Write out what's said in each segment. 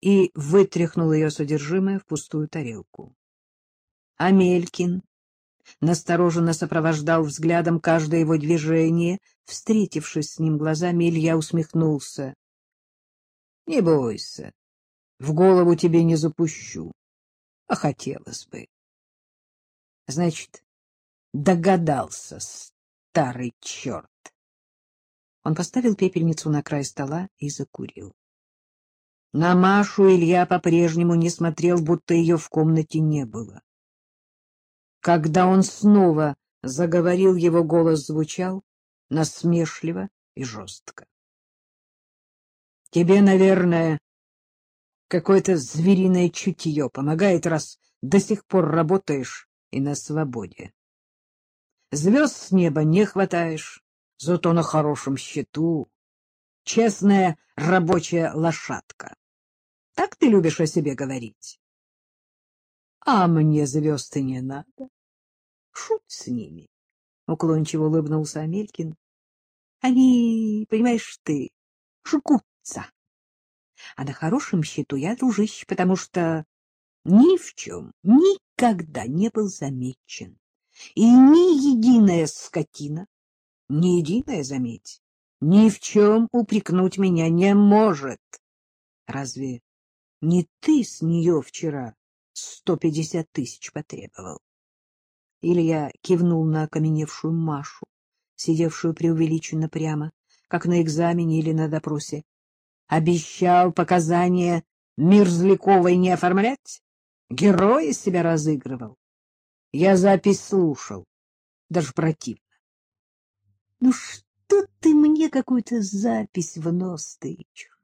и вытряхнул ее содержимое в пустую тарелку. Амелькин настороженно сопровождал взглядом каждое его движение. Встретившись с ним глазами, Илья усмехнулся. — Не бойся, в голову тебе не запущу, а хотелось бы. — Значит, догадался, старый черт. Он поставил пепельницу на край стола и закурил. На Машу Илья по-прежнему не смотрел, будто ее в комнате не было. Когда он снова заговорил, его голос звучал насмешливо и жестко. — Тебе, наверное, какое-то звериное чутье помогает, раз до сих пор работаешь и на свободе. Звезд с неба не хватаешь, зато на хорошем счету. Честная рабочая лошадка. Так ты любишь о себе говорить? А мне звезд и не надо. Шут с ними, — уклончиво улыбнулся Амелькин. Они, понимаешь ты, жгутся. А на хорошем счету я дружище, потому что ни в чем никогда не был замечен. И ни единая скотина, ни единая, заметь, ни в чем упрекнуть меня не может. Разве не ты с нее вчера сто пятьдесят тысяч потребовал? Илья кивнул на окаменевшую Машу, сидевшую преувеличенно прямо, как на экзамене или на допросе. Обещал показания Мерзляковой не оформлять? Герой из себя разыгрывал. Я запись слушал. Даже противно. Ну что ты мне какую-то запись в нос тычешь?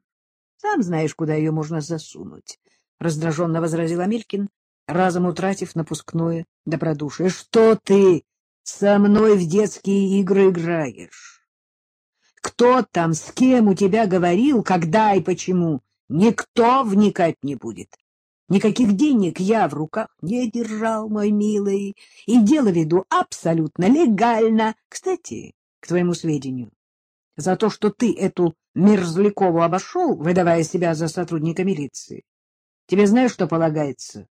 Сам знаешь, куда ее можно засунуть, — раздраженно возразил Амелькин, разом утратив напускное добродушие. — Что ты со мной в детские игры играешь? Кто там, с кем у тебя говорил, когда и почему, никто вникать не будет. Никаких денег я в руках не держал, мой милый, и дело веду абсолютно легально. Кстати, к твоему сведению, за то, что ты эту Мерзлякову обошел, выдавая себя за сотрудника милиции. Тебе знаешь, что полагается?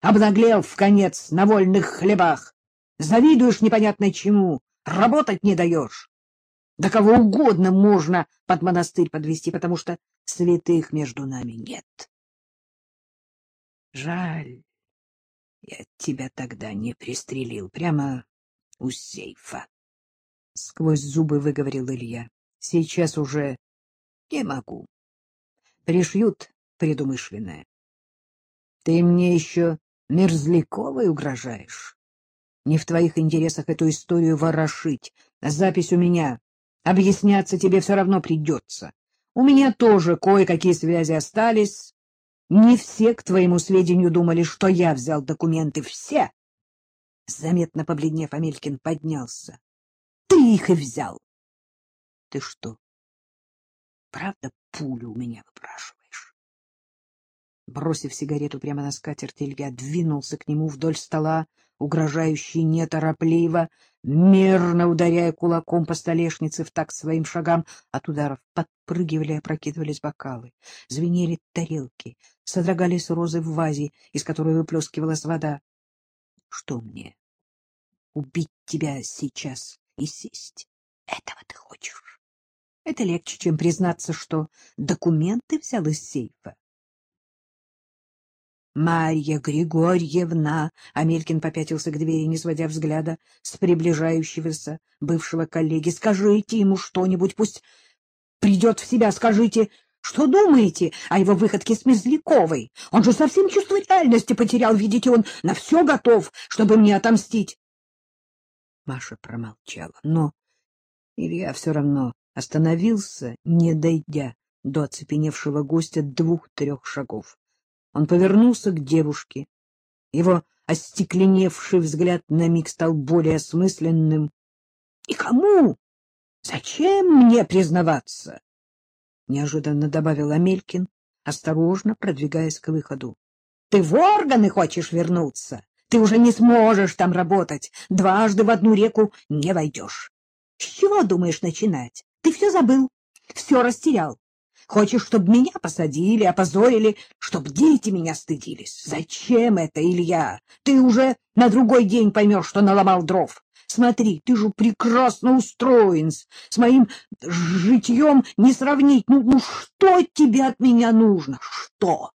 Обнаглел в конец на вольных хлебах. Завидуешь непонятно чему, работать не даешь. Да кого угодно можно под монастырь подвести, потому что святых между нами нет. Жаль, я тебя тогда не пристрелил прямо у сейфа. Сквозь зубы выговорил Илья. Сейчас уже не могу. Пришьют предумышленное. Ты мне еще Мерзляковой угрожаешь? Не в твоих интересах эту историю ворошить. Запись у меня. Объясняться тебе все равно придется. У меня тоже кое-какие связи остались. Не все, к твоему сведению, думали, что я взял документы. Все! Заметно побледнев, Амелькин поднялся. Ты их и взял. Ты что, правда пулю у меня выпрашиваешь? Бросив сигарету прямо на скатерть, Илья двинулся к нему вдоль стола, угрожающий неторопливо, мерно ударяя кулаком по столешнице в такт своим шагам. От ударов подпрыгивали и опрокидывались бокалы, звенели тарелки, содрогались розы в вазе, из которой выплескивалась вода. — Что мне? Убить тебя сейчас и сесть? Этого ты хочешь? Это легче, чем признаться, что документы взял из сейфа. Марья Григорьевна, Амелькин попятился к двери, не сводя взгляда с приближающегося бывшего коллеги. Скажите ему что-нибудь, пусть придет в себя, скажите, что думаете о его выходке с Мерзляковой? Он же совсем чувство реальности потерял, видите, он на все готов, чтобы мне отомстить. Маша промолчала, но Илья все равно остановился, не дойдя до оцепеневшего гостя двух-трех шагов. Он повернулся к девушке. Его остекленевший взгляд на миг стал более осмысленным. — И кому? Зачем мне признаваться? — неожиданно добавил Амелькин, осторожно продвигаясь к выходу. — Ты в органы хочешь вернуться? Ты уже не сможешь там работать. Дважды в одну реку не войдешь. С чего думаешь начинать? Ты все забыл, все растерял. Хочешь, чтобы меня посадили, опозорили, чтобы дети меня стыдились? Зачем это, Илья? Ты уже на другой день поймешь, что наломал дров. Смотри, ты же прекрасно устроен, с моим житьем не сравнить. Ну, ну что тебе от меня нужно? Что?